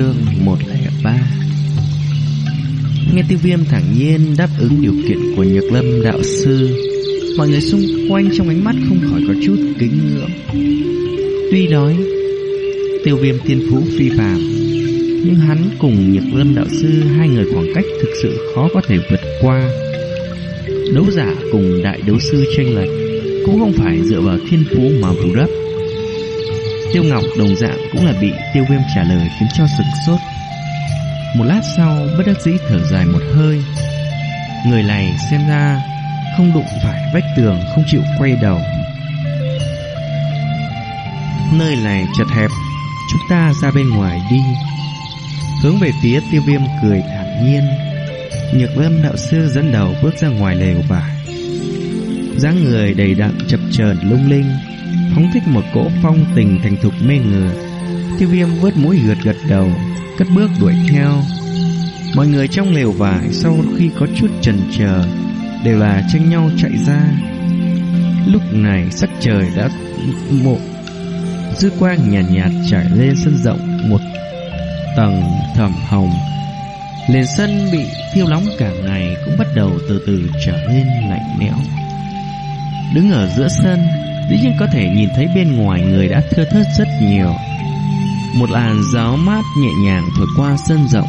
chương 103 Nghe tiêu viêm thẳng nhiên đáp ứng điều kiện của Nhược Lâm đạo sư. Mọi người xung quanh trong ánh mắt không khỏi có chút kính ngưỡng. Tuy nói, tiêu viêm tiên phú phi phàm Nhưng hắn cùng Nhược Lâm đạo sư Hai người khoảng cách thực sự khó có thể vượt qua. Đấu giả cùng đại đấu sư tranh lệch Cũng không phải dựa vào thiên phú mà bù đắp. Tiêu Ngọc đồng dạng cũng là bị tiêu viêm trả lời khiến cho sực sốt. Một lát sau, bất đắc dĩ thở dài một hơi. Người này xem ra không đụng phải vách tường, không chịu quay đầu. Nơi này chật hẹp, chúng ta ra bên ngoài đi. Hướng về phía tiêu viêm cười thản nhiên. Nhược lâm đạo sư dẫn đầu bước ra ngoài lều vải. dáng người đầy đặn chập chờn lung linh phóng thích một cỗ phong tình thành thục mê người. Tiêu viêm vớt mũi gật gật đầu, cất bước đuổi theo. Mọi người trong lều vải sau khi có chút chần chờ đều là tranh nhau chạy ra. Lúc này sắc trời đã một dư quang nhàn nhạt, nhạt trải lên sân rộng một tầng thẩm hồng. Nền sân bị thiêu nóng cả ngày cũng bắt đầu từ từ trở nên lạnh lẽo. Đứng ở giữa sân, dĩ nhiên có thể nhìn thấy bên ngoài người đã thưa thớt rất nhiều. Một làn gió mát nhẹ nhàng thổi qua sân rộng,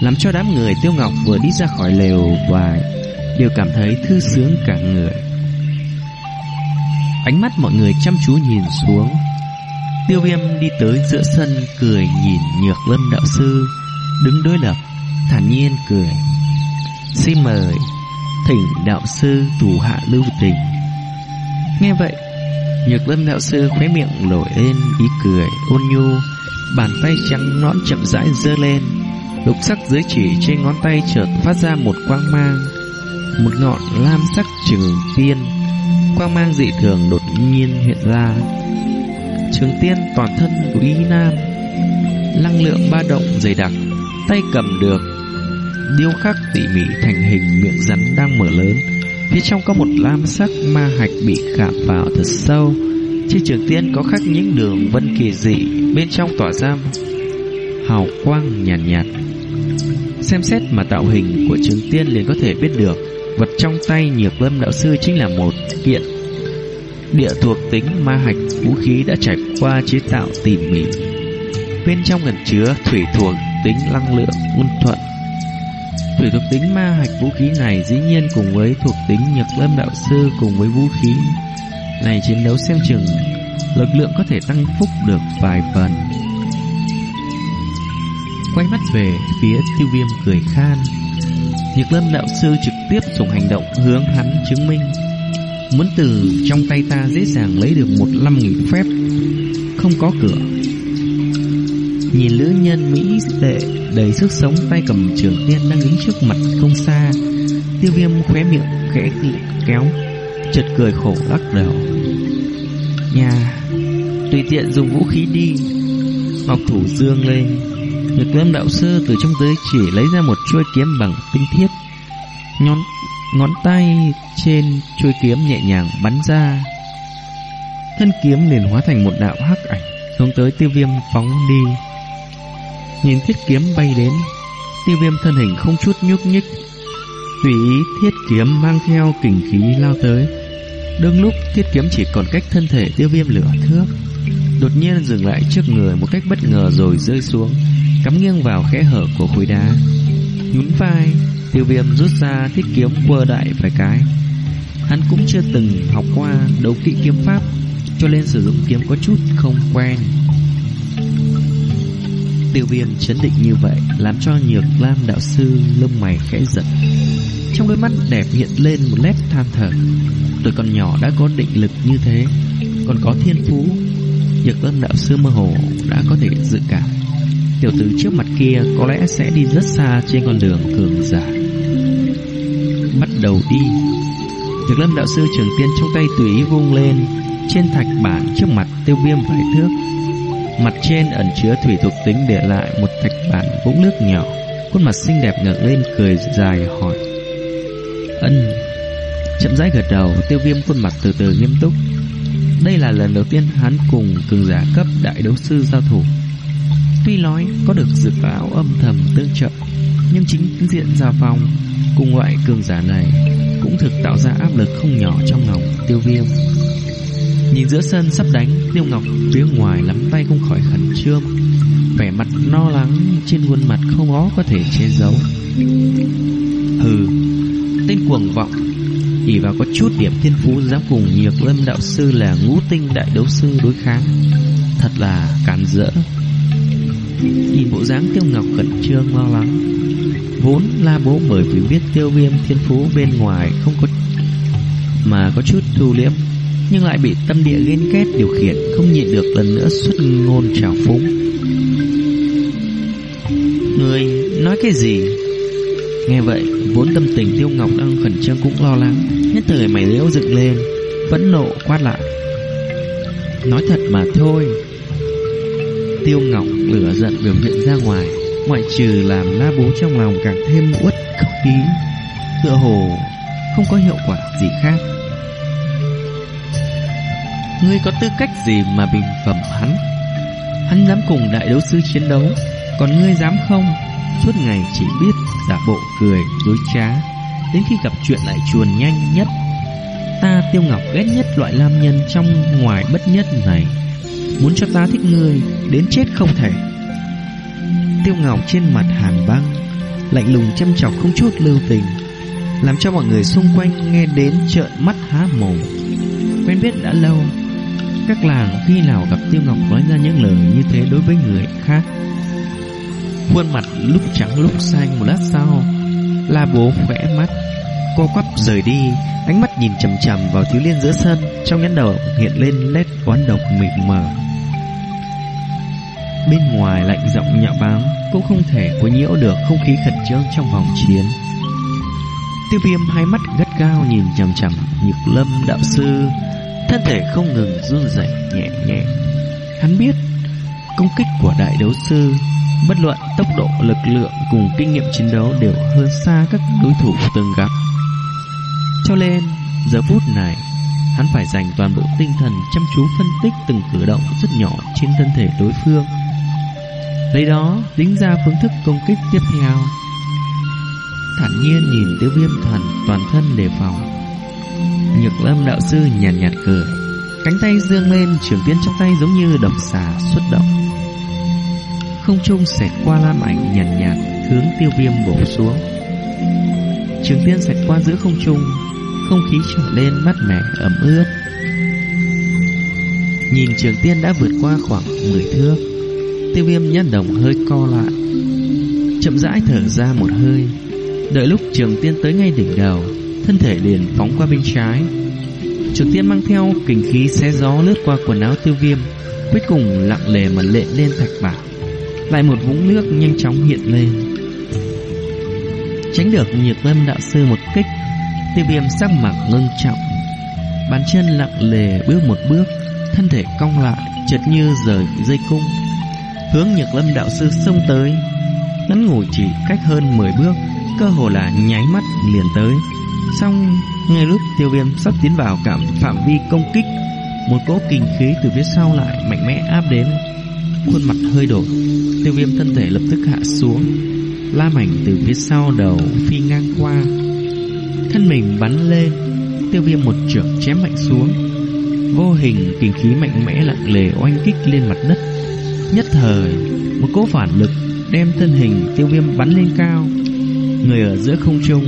làm cho đám người Tiêu Ngọc vừa đi ra khỏi lều và đều cảm thấy thư sướng cả người. Ánh mắt mọi người chăm chú nhìn xuống. Tiêu Viêm đi tới giữa sân cười nhìn Nhược Lâm đạo sư đứng đối lập, thản nhiên cười. Xin mời thỉnh đạo sư thủ hạ lưu tình. Nghe vậy, Nhược lâm đạo sư khóe miệng nổi lên ý cười, ôn nhu, Bàn tay trắng nõn chậm rãi dơ lên Lục sắc dưới chỉ trên ngón tay chợt phát ra một quang mang, Một ngọn lam sắc trường tiên. Quang mang dị thường đột nhiên hiện ra. Trường tiên toàn thân quý nam, Năng lượng ba động dày đặc, Tay cầm được, Điêu khắc tỉ mỉ thành hình miệng rắn đang mở lớn. Phía trong có một lam sắc ma hạch bị khảm vào thật sâu. Trên trường tiên có khắc những đường vân kỳ dị, bên trong tỏa ra hào quang nhàn nhạt, nhạt. Xem xét mà tạo hình của trường tiên liền có thể biết được, vật trong tay nhược lâm đạo sư chính là một kiện địa thuộc tính ma hạch vũ khí đã trải qua chế tạo tỉ mỉ. Bên trong gần chứa thủy thuộc tính năng lượng ôn thuận Thủy thuộc tính ma hạch vũ khí này dĩ nhiên cùng với thuộc tính nhật lâm đạo sư cùng với vũ khí này chiến đấu xem chừng lực lượng có thể tăng phúc được vài phần. Quay mắt về phía tiêu viêm cười khan. Nhật lâm đạo sư trực tiếp dùng hành động hướng hắn chứng minh. Muốn từ trong tay ta dễ dàng lấy được một năm nghìn phép, không có cửa. Nhìn lữ nhân Mỹ lệ đầy sức sống tay cầm trường tiên đang đứng trước mặt không xa. Tiêu viêm khóe miệng khẽ kéo, chợt cười khổ lắc đầu. Nhà, tùy tiện dùng vũ khí đi. Ngọc thủ dương lên, Nhược lâm đạo sư từ trong giới chỉ lấy ra một chuôi kiếm bằng tinh thiết. Nhón ngón tay trên chuôi kiếm nhẹ nhàng bắn ra. Thân kiếm liền hóa thành một đạo hắc ảnh hướng tới tiêu viêm phóng đi. Nhìn thiết kiếm bay đến, Tiêu viêm thân hình không chút nhúc nhích. Tùy ý thiết kiếm mang theo kình khí lao tới. Đương lúc thiết kiếm chỉ còn cách thân thể tiêu viêm lửa thước, Đột nhiên dừng lại trước người một cách bất ngờ rồi rơi xuống, Cắm nghiêng vào kẽ hở của khối đá. Nhún vai, Tiêu viêm rút ra thiết kiếm quơ đại vài cái. Hắn cũng chưa từng học qua đấu kỹ kiếm pháp, Cho nên sử dụng kiếm có chút không quen. Tiêu viêm chấn định như vậy, Làm cho nhược lam đạo sư lông mày khẽ giật. Trong đôi mắt đẹp hiện lên một nét than thở. Tuổi còn nhỏ đã có định lực như thế, Còn có thiên phú. Nhược lam đạo sư mơ hồ đã có thể dự cảm. Tiểu tử trước mặt kia có lẽ sẽ đi rất xa trên con đường cường giả. Bắt đầu đi. Nhược lâm đạo sư trường tiên trong tay tùy ý vung lên. Trên thạch bản trước mặt tiêu viêm vài thước Mặt trên ẩn chứa thủy thuộc tính để lại một thạch bản vũng nước nhỏ. Khuôn mặt xinh đẹp ngẩng lên cười dài hỏi. Ân. Chậm rãi gật đầu, tiêu viêm khuôn mặt từ từ nghiêm túc. Đây là lần đầu tiên hắn cùng cường giả cấp đại đấu sư giao thủ. Tuy nói có được dược lão âm thầm tương trợ Nhưng chính diện giao phong Cùng loại cường giả này Cũng thực tạo ra áp lực không nhỏ trong lòng tiêu viêm Nhìn giữa sân sắp đánh, Tiêu Ngọc phía ngoài lắm tay không khỏi khẩn trương. Vẻ mặt lo lắng Trên khuôn mặt không có có thể che giấu. Hừ, Tên cuồng vọng. Ỉ vào có chút điểm thiên phú dám cùng nhược lâm đạo sư là ngũ tinh đại đấu sư đối kháng. Thật là càn rỡ nhìn bộ dáng tiêu ngọc khẩn trương lo lắng. Vốn la bố bởi vì biết tiêu viêm thiên phú bên ngoài không có, mà có chút thu liễm nhưng lại bị tâm địa ghen ghét điều khiển, không nhịn được lần nữa xuất ngôn trào phúng. Người nói cái gì? Nghe vậy, vốn tâm tình tiêu ngọc đang khẩn trương cũng lo lắng, nhất thời mày liễu dựng lên, phẫn nộ quát lại. Nói thật mà thôi. Tiêu ngọc lửa giận biểu hiện ra ngoài, ngoại trừ làm la bố trong lòng càng thêm uất khí tựa hồ không có hiệu quả gì khác ngươi có tư cách gì mà bình phẩm hắn? Hắn dám cùng đại đấu sư chiến đấu, còn ngươi dám không? Suốt ngày chỉ biết giả bộ cười, dối trá. Đến khi gặp chuyện lại chuồn nhanh nhất. Ta tiêu ngọc ghét nhất loại nam nhân trong ngoài bất nhất này. Muốn cho ta thích ngươi, đến chết không thể. Tiêu ngọc trên mặt hàn băng, lạnh lùng chăm chọc không chút lưu tình, làm cho mọi người xung quanh nghe đến trợn mắt há mồm. Quen biết đã lâu các làng khi nào gặp tiêu ngọc nói ra những lời như thế đối với người khác? Khuôn mặt lúc trắng lúc xanh một lát sau, La bố khẽ mắt, Co quắp rời đi, Ánh mắt nhìn chầm chầm vào thiếu liên giữa sân, Trong nhãn đầu hiện lên nét oán độc mịt mờ. Bên ngoài lạnh giọng nhạo báng, Cũng không thể quấy nhiễu được không khí khẩn trương trong vòng chiến. Tiêu viêm hai mắt gắt gao nhìn chằm chằm Nhược lâm đạo sư Thân thể không ngừng run rẩy nhẹ nhẹ Hắn biết Công kích của đại đấu sư Bất luận tốc độ, lực lượng cùng kinh nghiệm chiến đấu đều hơn xa các đối thủ từng gặp. Cho nên, giờ phút này, hắn phải dành toàn bộ tinh thần chăm chú phân tích từng cử động rất nhỏ trên thân thể đối phương. Lấy đó, tính ra phương thức công kích tiếp theo. Thản nhiên nhìn tiêu viêm thần toàn thân đề phòng. Nhược lâm đạo sư nhàn nhạt, nhạt cười. Cánh tay dương lên, trường tiên trong tay giống như độc xà xuất động không trung xẹt qua lam ảnh nhàn nhạt, nhạt hướng tiêu viêm bổ xuống. Trường tiên xẹt qua giữa không trung, không khí trở lên mát mẻ ẩm ướt. Nhìn trường tiên đã vượt qua khoảng 10 thước, tiêu viêm nhân đồng hơi co lại, chậm rãi thở ra một hơi. Đợi lúc trường tiên tới ngay đỉnh đầu, thân thể liền phóng qua bên trái. Trực tiên mang theo kình khí xé gió lướt qua quần áo tiêu viêm, cuối cùng lặng lề mà lệ lên thạch bảo lại một vũng nước nhanh chóng hiện lên. Tránh được nhược lâm đạo sư một kích Tiêu viêm sắc mặt ngưng trọng. Bàn chân lặng lề bước một bước Thân thể cong lại Chợt như rời dây cung. Hướng nhược lâm đạo sư xông tới. Ngắn ngủi chỉ cách hơn 10 bước Cơ hồ là nháy mắt liền tới. Xong ngay lúc tiêu viêm sắp tiến vào cảm phạm vi công kích, Một cỗ kinh khí từ phía sau lại mạnh mẽ áp đến. Khuôn mặt hơi đổi, Tiêu viêm thân thể lập tức hạ xuống, La mảnh từ phía sau đầu Phi ngang qua. Thân mình bắn lên, Tiêu viêm một trưởng chém mạnh xuống. Vô hình kinh khí mạnh mẽ lặng lề oanh kích lên mặt đất. Nhất thời, Một cỗ phản lực đem thân hình tiêu viêm bắn lên cao. Người ở giữa không trung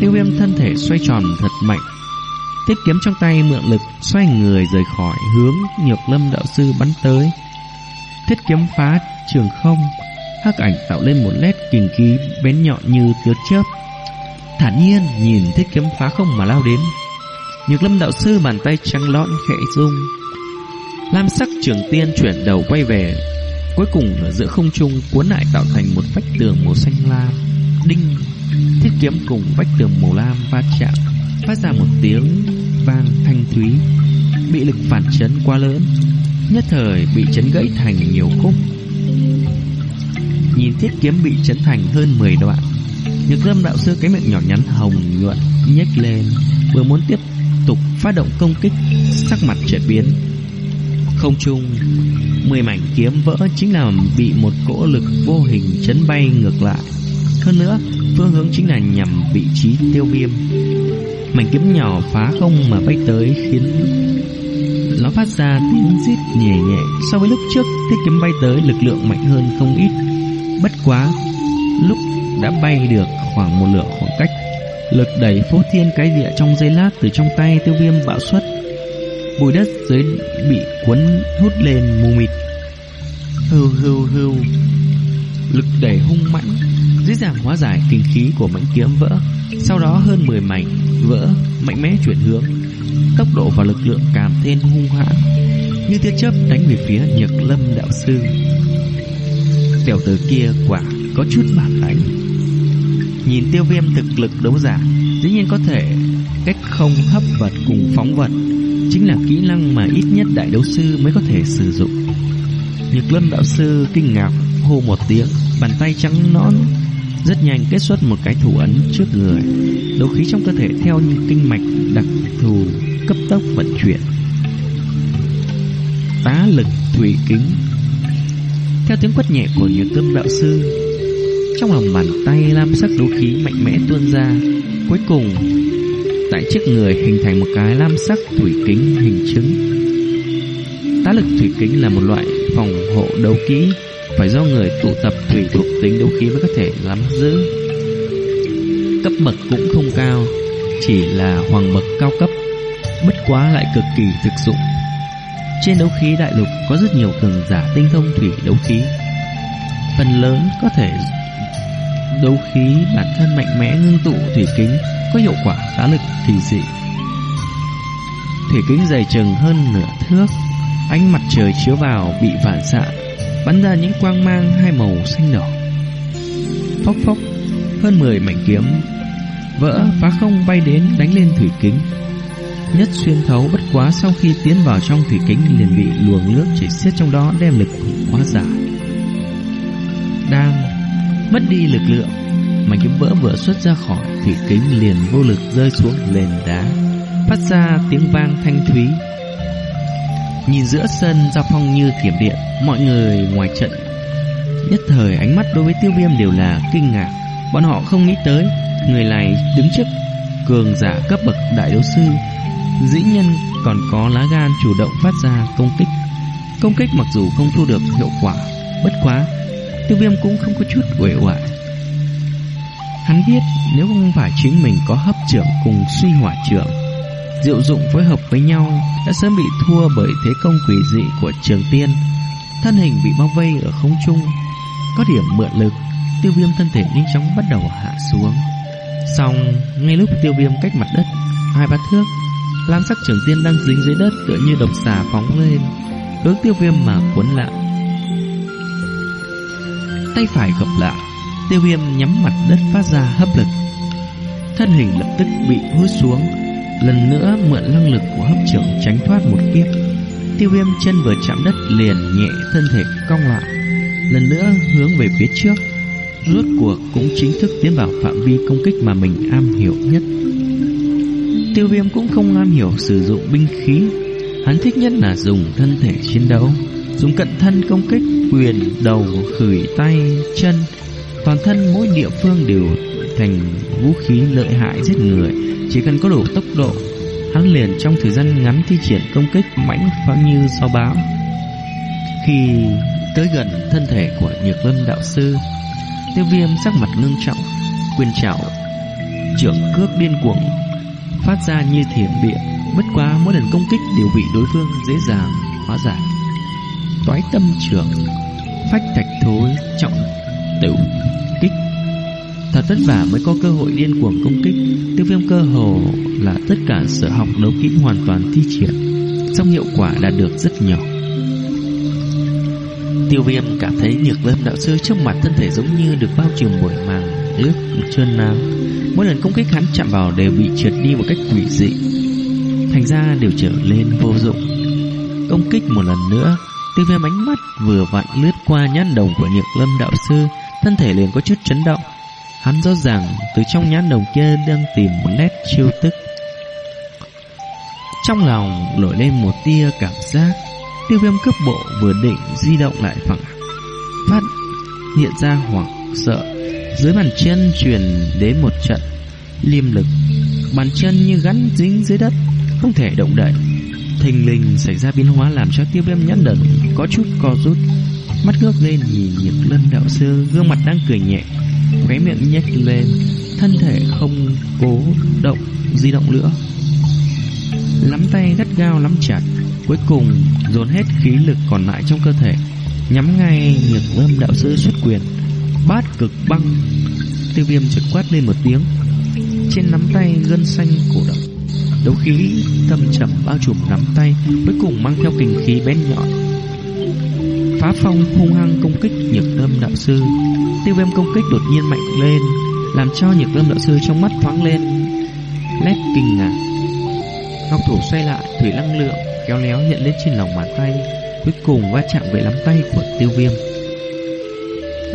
Tiêu viêm thân thể xoay tròn thật mạnh. Tiết kiếm trong tay mượn lực Xoay người rời khỏi hướng Nhược lâm đạo sư bắn tới. Thiết kiếm phá trường không, Hắc ảnh tạo lên một nét kình khí bén nhọn như tia chớp. Thản nhiên nhìn thiết kiếm phá không mà lao đến. Nhược lâm đạo sư bàn tay trắng lõn khẽ rung. Lam sắc trường tiên chuyển đầu quay về. Cuối cùng ở giữa không trung cuốn lại tạo thành một vách tường màu xanh lam, Đinh kiếm cùng vách tường màu lam va chạm, Phát ra một tiếng vang thanh thúy, Bị lực phản chấn quá lớn, Nhất thời bị chấn gãy thành nhiều khúc. Nhìn thiết kiếm bị chấn thành hơn 10 đoạn, Nhược lâm đạo sư cái miệng nhỏ nhắn hồng nhuận nhếch lên, Vừa muốn tiếp tục phát động công kích, Sắc mặt chợt biến. Không trung Mười mảnh kiếm vỡ chính là bị một cỗ lực vô hình chấn bay ngược lại. Hơn nữa, Phương hướng chính là nhằm vị trí tiêu viêm. Mảnh kiếm nhỏ phá không mà bay tới Khiến nó phát ra tiếng rít nhẹ nhẹ. So với lúc trước, Thiết kiếm bay tới lực lượng mạnh hơn không ít. Bất quá, Lúc đã bay được khoảng một lượng khoảng cách, Lực đẩy phố thiên cái địa trong giây lát Từ trong tay tiêu viêm bạo xuất. Bụi đất dưới bị cuốn hút lên mù mịt. Hưu hưu hưu Lực đẩy hung mãnh Dễ dàng hóa giải, kinh khí của mảnh kiếm vỡ. Sau đó hơn 10 mảnh vỡ, Mạnh mẽ chuyển hướng. Tốc độ và lực lượng càng thêm hung hãn. Như tia chớp đánh về phía nhược lâm đạo sư. Tiểu tử kia quả có chút bản lãnh Nhìn tiêu viêm thực lực đấu giả, Dĩ nhiên có thể cách không hấp vật cùng phóng vật. Chính là kỹ năng mà ít nhất đại đấu sư mới có thể sử dụng. Nhược lâm đạo sư kinh ngạc, hô một tiếng, Bàn tay trắng nõn rất nhanh kết xuất một cái thủ ấn trước người. Đấu khí trong cơ thể theo những kinh mạch đặc thù, cấp tốc vận chuyển. Tá lực thủy kính. Theo tiếng quất nhẹ của nhược lâm đạo sư, Trong lòng bàn tay lam sắc đấu khí mạnh mẽ tuôn ra. Cuối cùng, Tại trước người hình thành một cái lam sắc thủy kính hình trứng Tá lực thủy kính là một loại phòng hộ đấu kỹ phải do người tụ tập thủy thuộc tính đấu khí mới có thể nắm giữ. Cấp bậc cũng không cao Chỉ là hoàng bậc cao cấp Bất quá lại cực kỳ thực dụng. Trên đấu khí đại lục có rất nhiều cường giả tinh thông thủy đấu khí. Phần lớn có thể đấu khí bản thân mạnh mẽ ngưng tụ thủy kính có hiệu quả khá lực kỳ dị. Thủy kính dày chừng hơn nửa thước, ánh mặt trời chiếu vào bị phản xạ, bắn ra những quang mang hai màu xanh đỏ. Phốc phốc, hơn 10 mảnh kiếm vỡ phá không bay đến đánh lên thủy kính. Nhất xuyên thấu bất quá sau khi tiến vào trong thủy kính liền bị luồng nước chảy xiết trong đó đem lực hóa giải. Đang mất đi lực lượng Mảnh kiếm vỡ vừa xuất ra khỏi Thủy kính liền vô lực rơi xuống nền đá Phát ra tiếng vang thanh thúy Nhìn giữa sân giao phong như thiểm điện, Mọi người ngoài trận. Nhất thời ánh mắt đối với tiêu viêm đều là kinh ngạc. Bọn họ không nghĩ tới, Người này đứng trước cường giả cấp bậc đại đấu sư. Dĩ nhân còn có lá gan chủ động phát ra công kích. Công kích mặc dù không thu được hiệu quả, Bất quá Tiêu viêm cũng không có chút uể oải. Hắn biết nếu không phải chính mình có hấp trưởng cùng suy hỏa trưởng Diệu dụng phối hợp với nhau Đã sớm bị thua bởi thế công quỷ dị của trường tiên. Thân hình bị bao vây ở không trung, Có điểm mượn lực, Tiêu viêm thân thể nhanh chóng bắt đầu hạ xuống. Xong, Ngay lúc tiêu viêm cách mặt đất, Hai ba thước, Lam sắc trường tiên đang dính dưới đất Tựa như độc xà phóng lên, Hướng tiêu viêm mà cuốn lại. Tay phải gập lại, Tiêu viêm nhắm mặt đất phát ra hấp lực. Thân hình lập tức bị hút xuống Lần nữa mượn năng lực của hấp trưởng tránh thoát một kiếp. Tiêu viêm chân vừa chạm đất liền nhẹ thân thể cong lại Lần nữa hướng về phía trước. Rốt cuộc cũng chính thức tiến vào phạm vi công kích mà mình am hiểu nhất. Tiêu viêm cũng không am hiểu sử dụng binh khí. Hắn thích nhất là dùng thân thể chiến đấu Dùng cận thân công kích quyền, đầu, khửi, tay, chân. Toàn thân mỗi địa phương đều thành vũ khí lợi hại giết người. Chỉ cần có đủ tốc độ, Hắn liền trong thời gian ngắn thi triển công kích mãnh phá như sao bão. Khi tới gần thân thể của Nhược Lâm Đạo Sư, Tiêu viêm sắc mặt ngưng trọng, Quyền trảo, Trưởng cước điên cuồng, Phát ra như thiểm điện. Bất quá mỗi lần công kích đều bị đối phương dễ dàng hóa giải. Toái tâm trưởng Phách thạch thối, trọng tiểu kích Thật vất vả mới có cơ hội điên cuồng công kích. Tiêu viêm cơ hồ là tất cả sở học đấu kỹ hoàn toàn thi triển, Song hiệu quả đạt được rất nhỏ. Tiêu viêm cảm thấy nhược lâm đạo sư trong mặt thân thể giống như được bao trùm bởi màng nước trơn nám. Mỗi lần công kích hắn chạm vào đều bị trượt đi một cách quỷ dị. Thành ra đều trở lên vô dụng. Công kích một lần nữa, Tiêu viêm ánh mắt vừa vặn lướt qua nhát đồng của nhược lâm đạo sư, Thân thể liền có chút chấn động. Hắn rõ ràng từ trong nhãn đồng kia đang tìm một nét chiêu tức Trong lòng nổi lên một tia cảm giác, Tiêu viêm cướp bộ vừa định di động lại phẳng, phát hiện ra hoảng sợ. Dưới bàn chân truyền đến một trận liêm lực, bàn chân như gắn dính dưới đất, không thể động đậy. Thình lình xảy ra biến hóa làm cho tiêu viêm nhẫn đần có chút co rút, mắt ngước lên nhìn những lân đạo sư, gương mặt đang cười nhẹ khóe miệng nhếch lên, thân thể không cố động, di động nữa. Nắm tay gắt gao nắm chặt, cuối cùng dồn hết khí lực còn lại trong cơ thể, nhắm ngay nhược lâm đạo sư xuất quyền, bát cực băng. Tiêu viêm chợt quát lên một tiếng. Trên nắm tay gân xanh cổ động, đấu khí thâm trầm bao trùm nắm tay, cuối cùng mang theo kình khí bén nhọn. Phá phong hung hăng công kích nhược lâm đạo sư tiêu viêm công kích đột nhiên mạnh lên, làm cho nhược lâm đạo sư trong mắt thoáng lên, nét kinh ngạc. Ngọc thủ xoay lại, thủy năng lượng kéo léo hiện lên trên lòng bàn tay, cuối cùng va chạm với nắm tay của tiêu viêm.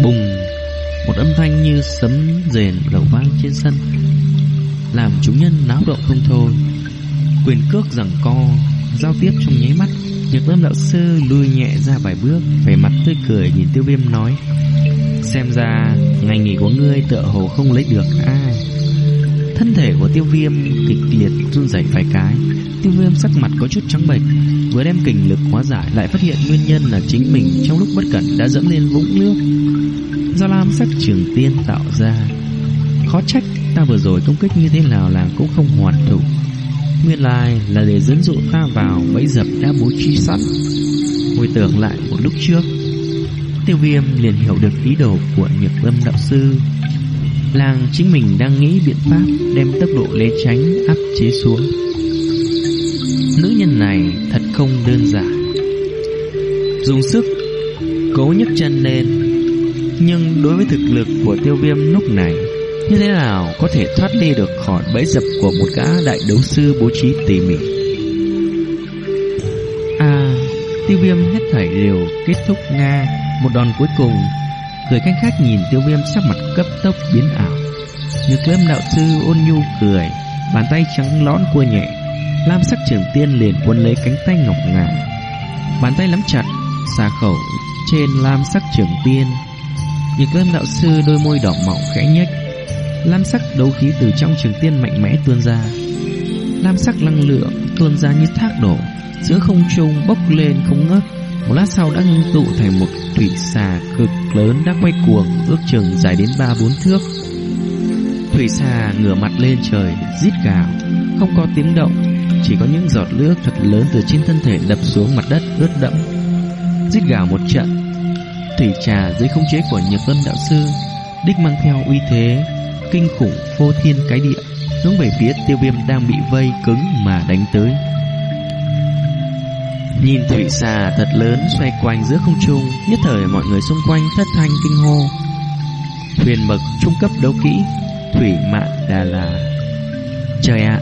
Bùng! Một âm thanh như sấm rền đổ vang trên sân, làm chúng nhân náo động không thôi. Quyền cước giằng co, giao tiếp trong nháy mắt nhược lâm đạo sư lùi nhẹ ra vài bước, vẻ mặt tươi cười nhìn tiêu viêm nói xem ra ngày nghỉ của ngươi tựa hồ không lấy được ai. Thân thể của tiêu viêm kịch liệt run rẩy vài cái. Tiêu viêm sắc mặt có chút trắng bệch, vừa đem kình lực hóa giải lại phát hiện nguyên nhân là chính mình trong lúc bất cẩn đã dẫm lên vũng nước. Do lam sắc trường tiên tạo ra. Khó trách ta vừa rồi công kích như thế nào là cũng không hoàn thủ. Nguyên lai là để dẫn dụ ta vào bẫy dập đã bố trí sẵn. Hồi tưởng lại một lúc trước Tiêu viêm liền hiểu được ý đồ của nhược âm đạo sư. Làng chính mình đang nghĩ biện pháp đem tốc độ lê tránh áp chế xuống. Nữ nhân này thật không đơn giản. Dùng sức cố nhấc chân lên. Nhưng đối với thực lực của tiêu viêm lúc này như thế nào có thể thoát ly được khỏi bẫy dập của một gã đại đấu sư bố trí tỉ mỉ? À, tiêu viêm hết thảy đều kết thúc Nga, một đòn cuối cùng. Cười khanh khách nhìn tiêu viêm sắc mặt cấp tốc biến ảo. Nhược lâm đạo sư ôn nhu cười, bàn tay trắng lõn cua nhẹ. Lam sắc trường tiên liền quân lấy cánh tay ngọc ngà. Bàn tay nắm chặt, xà khẩu trên lam sắc trường tiên. Nhược lâm đạo sư đôi môi đỏ mọng khẽ nhếch Lam sắc đấu khí từ trong trường tiên mạnh mẽ tuôn ra Lam sắc năng lượng tuôn ra như thác đổ Giữa không trung bốc lên không ngớt một lát sau đã ngưng tụ thành một thủy xà cực lớn đã quay cuồng, Ước chừng dài đến ba bốn thước Thủy xà ngửa mặt lên trời, Rít gào, Không có tiếng động, Chỉ có những giọt nước thật lớn từ trên thân thể đập xuống mặt đất ướt đẫm Rít gào một trận, Thủy trà dưới khống chế của Nhược Lâm Đạo Sư, Đích mang theo uy thế, kinh khủng, phô thiên cái địa, hướng về phía tiêu viêm đang bị vây cứng mà đánh tới. Nhìn thủy xà thật lớn xoay quanh giữa không trung, nhất thời mọi người xung quanh thất thanh kinh hô. Huyền mực trung cấp đấu kỹ, thủy mạn đà là. Trời ạ,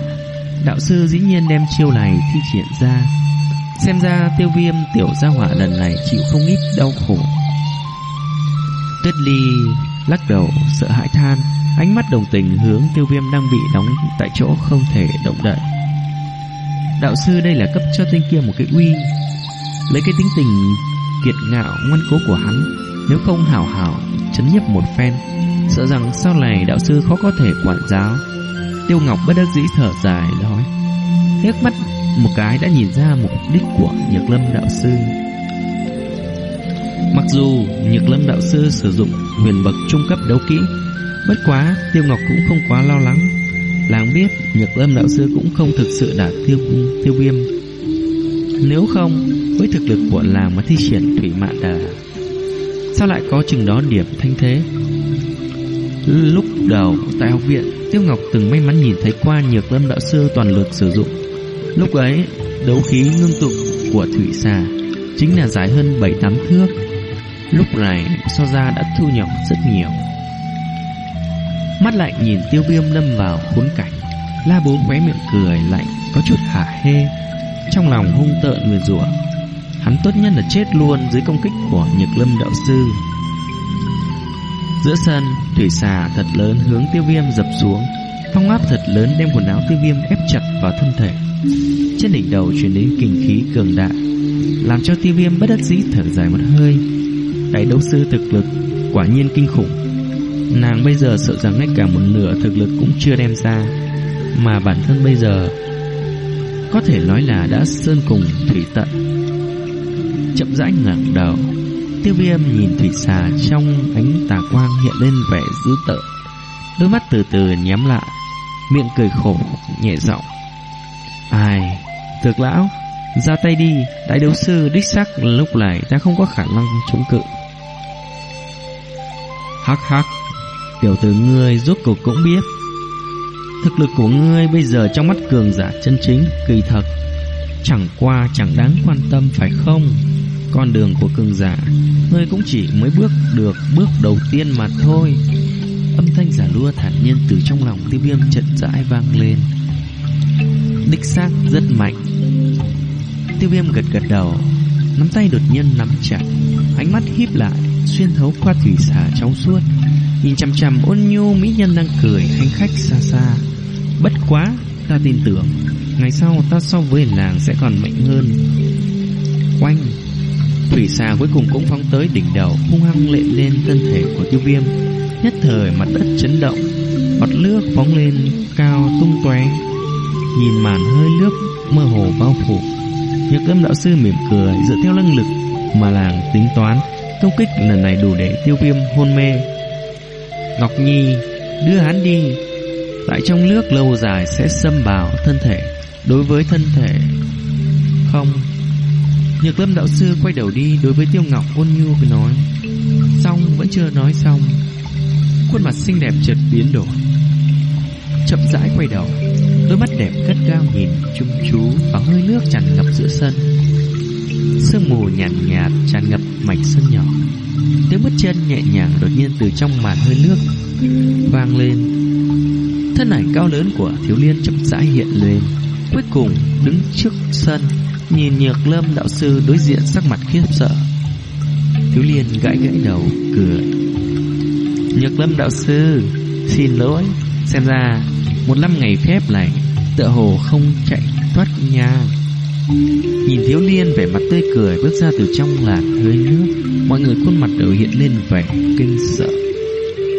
đạo sư dĩ nhiên đem chiêu này thi triển ra. Xem ra tiêu viêm tiểu gia hỏa lần này chịu không ít đau khổ. Tuyết ly lắc đầu sợ hãi than Ánh mắt đồng tình hướng tiêu viêm đang bị đóng tại chỗ không thể động đậy Đạo sư đây là cấp cho tên kia một cái uy. Lấy cái tính tình kiệt ngạo ngoan cố của hắn Nếu không hảo hảo chấn nhấp một phen Sợ rằng sau này đạo sư khó có thể quản giáo. Tiêu Ngọc bất đắc dĩ thở dài nói Liếc mắt một cái đã nhìn ra mục đích của Nhược Lâm đạo sư. Mặc dù Nhược Lâm đạo sư sử dụng huyền bậc trung cấp đấu kỹ Bất quá, Tiêu Ngọc cũng không quá lo lắng. Làng biết, Nhược Lâm đạo sư cũng không thực sự đã tiêu tiêu viêm. Nếu không, với thực lực của làng mà thi triển thủy mạn đà, sao lại có chừng đó điểm thanh thế? Lúc đầu tại học viện, Tiêu Ngọc từng may mắn nhìn thấy qua Nhược Lâm đạo sư toàn lực sử dụng. Lúc ấy, đấu khí ngưng tụ của thủy xà chính là dài hơn 7-8 thước. Lúc này, so ra đã thu nhỏ rất nhiều. Mắt lại nhìn tiêu viêm lâm vào khốn cảnh. La bố khóe miệng cười lạnh, Có chút hả hê. Trong lòng hung tợn người rủa, Hắn tốt nhất là chết luôn dưới công kích của nhược lâm đạo sư. Giữa sân, Thủy xà thật lớn hướng tiêu viêm dập xuống. Phong áp thật lớn đem quần áo tiêu viêm ép chặt vào thân thể. Trên đỉnh đầu truyền đến kinh khí cường đại, Làm cho tiêu viêm bất đắc dĩ thở dài một hơi. Đại đấu sư thực lực Quả nhiên kinh khủng. Nàng bây giờ sợ rằng ngay cả một nửa thực lực cũng chưa đem ra, Mà bản thân bây giờ Có thể nói là đã sơn cùng thủy tận. Chậm rãi ngẩng đầu, Tiêu viêm nhìn thủy xà trong ánh tà quang hiện lên vẻ dữ tợn. Đôi mắt từ từ nhắm lại, Miệng cười khổ, nhẹ giọng. Ai Thực lão, Ra tay đi, Đại đấu sư đích xác lúc này ta không có khả năng chống cự. Hắc hắc Tiểu tử ngươi rốt cuộc cũng biết. Thực lực của ngươi bây giờ trong mắt cường giả chân chính, Kỳ thật, Chẳng qua chẳng đáng quan tâm, phải không? Con đường của cường giả, Ngươi cũng chỉ mới bước được bước đầu tiên mà thôi. Âm thanh giả lua thản nhiên từ trong lòng tiêu viêm chậm rãi vang lên. Đích xác rất mạnh. Tiêu viêm gật gật đầu, Nắm tay đột nhiên nắm chặt, Ánh mắt híp lại, Xuyên thấu qua thủy xà trong suốt. Nhìn chằm chằm ôn nhu mỹ nhân đang cười, Hành khách xa xa. Bất quá, ta tin tưởng, Ngày sau ta so với làng sẽ còn mạnh hơn. Quanh Thủy xà cuối cùng cũng phóng tới đỉnh đầu, Hung hăng lệ lên thân thể của tiêu viêm. Nhất thời mặt đất chấn động Bọt nước phóng lên cao tung tóe. Nhìn màn hơi nước mơ hồ bao phủ Nhược lâm đạo sư mỉm cười Dựa theo năng lực mà làng tính toán. Công kích lần này đủ để tiêu viêm hôn mê. Ngọc Nhi Đưa hắn đi. Tại trong nước lâu dài sẽ xâm vào thân thể, Đối với thân thể Không. Nhược lâm đạo sư quay đầu đi Đối với tiêu ngọc ôn nhu nói, Xong, vẫn chưa nói xong. Khuôn mặt xinh đẹp chợt biến đổi, Chậm rãi quay đầu, Đôi mắt đẹp cất cao nhìn trung chú và hơi nước tràn ngập giữa sân. Sương mù nhàn nhạt, nhạt tràn ngập mảnh sân nhỏ. Tiếng bước chân nhẹ nhàng đột nhiên từ trong màn hơi nước Vang lên. Thân ảnh cao lớn của thiếu liên chậm rãi hiện lên Cuối cùng đứng trước sân Nhìn nhược lâm đạo sư đối diện sắc mặt khiếp sợ. Thiếu liên gãi gãi đầu cười. Nhược lâm đạo sư Xin lỗi Xem ra một năm ngày phép này Tựa hồ không chạy thoát nha. Nhìn thiếu liên vẻ mặt tươi cười Bước ra từ trong làn hơi nước. Mọi người khuôn mặt đều hiện lên vẻ kinh sợ.